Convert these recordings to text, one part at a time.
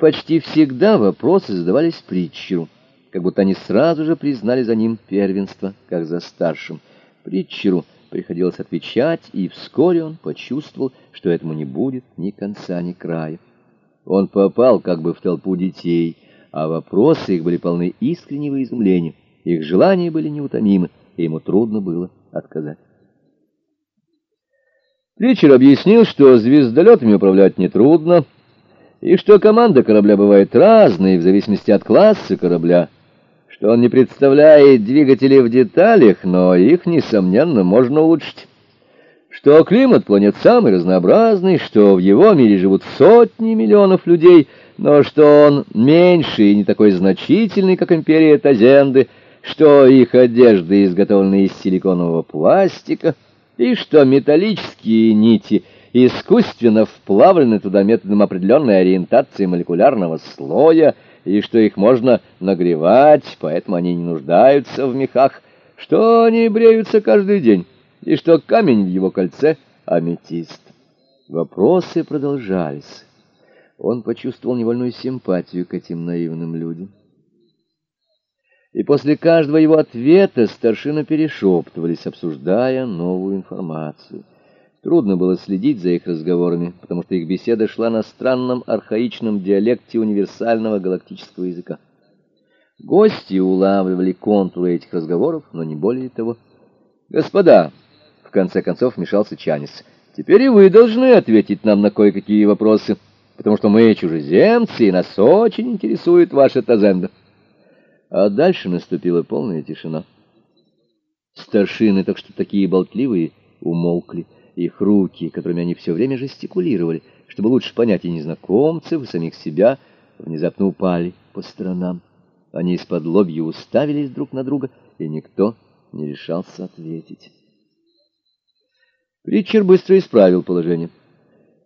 почти всегда вопросы задавались Притчеру, как будто они сразу же признали за ним первенство, как за старшим. Притчеру приходилось отвечать, и вскоре он почувствовал, что этому не будет ни конца, ни края. Он попал как бы в толпу детей, а вопросы их были полны искреннего изумления, их желания были неутомимы, и ему трудно было отказать. Притчер объяснил, что звездолетами управлять нетрудно, и что команда корабля бывает разной в зависимости от класса корабля, что он не представляет двигателей в деталях, но их, несомненно, можно улучшить, что климат планет самый разнообразный, что в его мире живут сотни миллионов людей, но что он меньше и не такой значительный, как империя Тазенды, что их одежды изготовлены из силиконового пластика, и что металлические нити искусственно вплавлены туда методом определенной ориентации молекулярного слоя, и что их можно нагревать, поэтому они не нуждаются в мехах, что они бреются каждый день, и что камень в его кольце — аметист. Вопросы продолжались. Он почувствовал невольную симпатию к этим наивным людям. И после каждого его ответа старшины перешептывались, обсуждая новую информацию. Трудно было следить за их разговорами, потому что их беседа шла на странном архаичном диалекте универсального галактического языка. Гости улавливали контуры этих разговоров, но не более того. «Господа!» — в конце концов вмешался Чанис. «Теперь и вы должны ответить нам на кое-какие вопросы, потому что мы чужеземцы, и нас очень интересует ваша Тазенда». А дальше наступила полная тишина. Старшины, так что такие болтливые, умолкли. Их руки, которыми они все время жестикулировали, чтобы лучше понять и незнакомцев, и самих себя, внезапно упали по сторонам. Они из-под лобья уставились друг на друга, и никто не решался ответить. Ричард быстро исправил положение.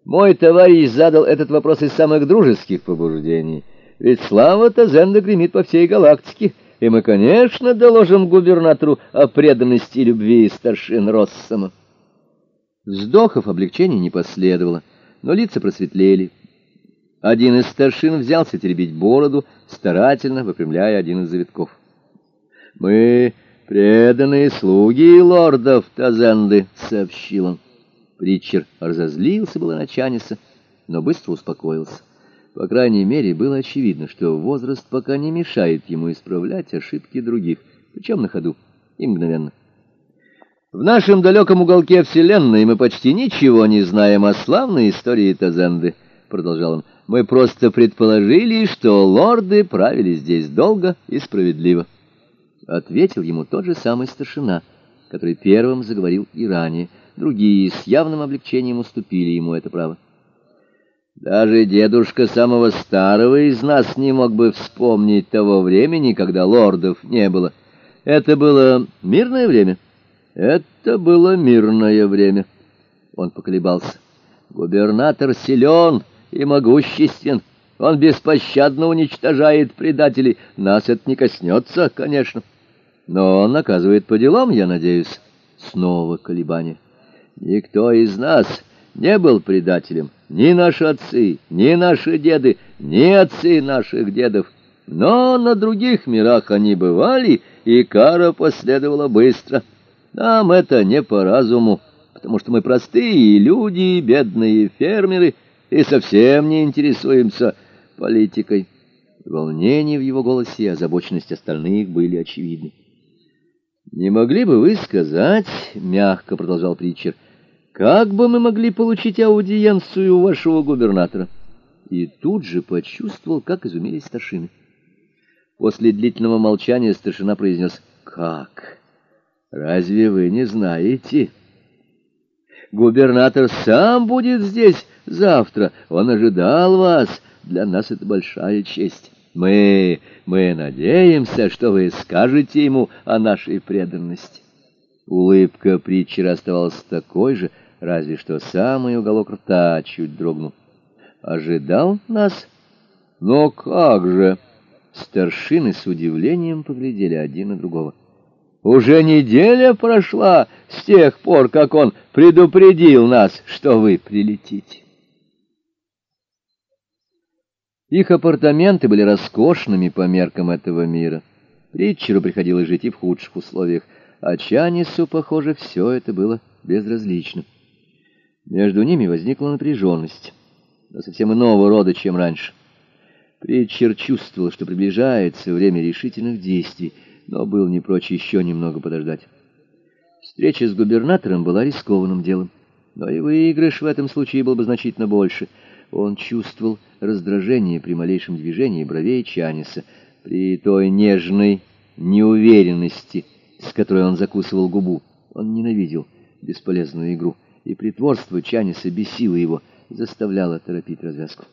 «Мой товарищ задал этот вопрос из самых дружеских побуждений». Ведь слава-то Зенда гремит по всей галактике, и мы, конечно, доложим губернатору о преданности и любви старшин Россома. Вздохов облегчения не последовало, но лица просветлели. Один из старшин взялся теребить бороду, старательно выпрямляя один из завитков. «Мы преданные слуги лордов Тазенды», — сообщил он. Притчер разозлился было на Чаниса, но быстро успокоился. По крайней мере, было очевидно, что возраст пока не мешает ему исправлять ошибки других, причем на ходу и мгновенно. В нашем далеком уголке Вселенной мы почти ничего не знаем о славной истории Тазенды, продолжал он. Мы просто предположили, что лорды правили здесь долго и справедливо. Ответил ему тот же самый старшина, который первым заговорил и ранее. Другие с явным облегчением уступили ему это право. Даже дедушка самого старого из нас не мог бы вспомнить того времени, когда лордов не было. Это было мирное время. Это было мирное время. Он поколебался. Губернатор силен и могуществен. Он беспощадно уничтожает предателей. Нас это не коснется, конечно. Но он наказывает по делам, я надеюсь. Снова колебания. Никто из нас не был предателем. Ни наши отцы, ни наши деды, ни отцы наших дедов. Но на других мирах они бывали, и кара последовала быстро. Нам это не по разуму, потому что мы простые люди, бедные фермеры, и совсем не интересуемся политикой. Волнение в его голосе и озабоченность остальных были очевидны. «Не могли бы вы сказать, — мягко продолжал Притчер, — как бы мы могли получить аудиенцию у вашего губернатора? И тут же почувствовал, как изумились старшины. После длительного молчания старшина произнес «Как? Разве вы не знаете?» «Губернатор сам будет здесь завтра. Он ожидал вас. Для нас это большая честь. Мы, мы надеемся, что вы скажете ему о нашей преданности». Улыбка Притчера оставалась такой же, разве что самый уголок рта чуть дрогнул. Ожидал нас? Но как же? Старшины с удивлением поглядели один на другого. Уже неделя прошла с тех пор, как он предупредил нас, что вы прилетите. Их апартаменты были роскошными по меркам этого мира. Притчеру приходилось жить и в худших условиях, а Чанису, похоже, все это было безразлично. Между ними возникла напряженность, но совсем иного рода, чем раньше. Притчер чувствовал, что приближается время решительных действий, но был не прочь еще немного подождать. Встреча с губернатором была рискованным делом, но и выигрыш в этом случае был бы значительно больше. Он чувствовал раздражение при малейшем движении бровей Чаниса, при той нежной неуверенности, с которой он закусывал губу. Он ненавидел бесполезную игру, и притворство Чаниса бесило его, заставляло торопить развязку.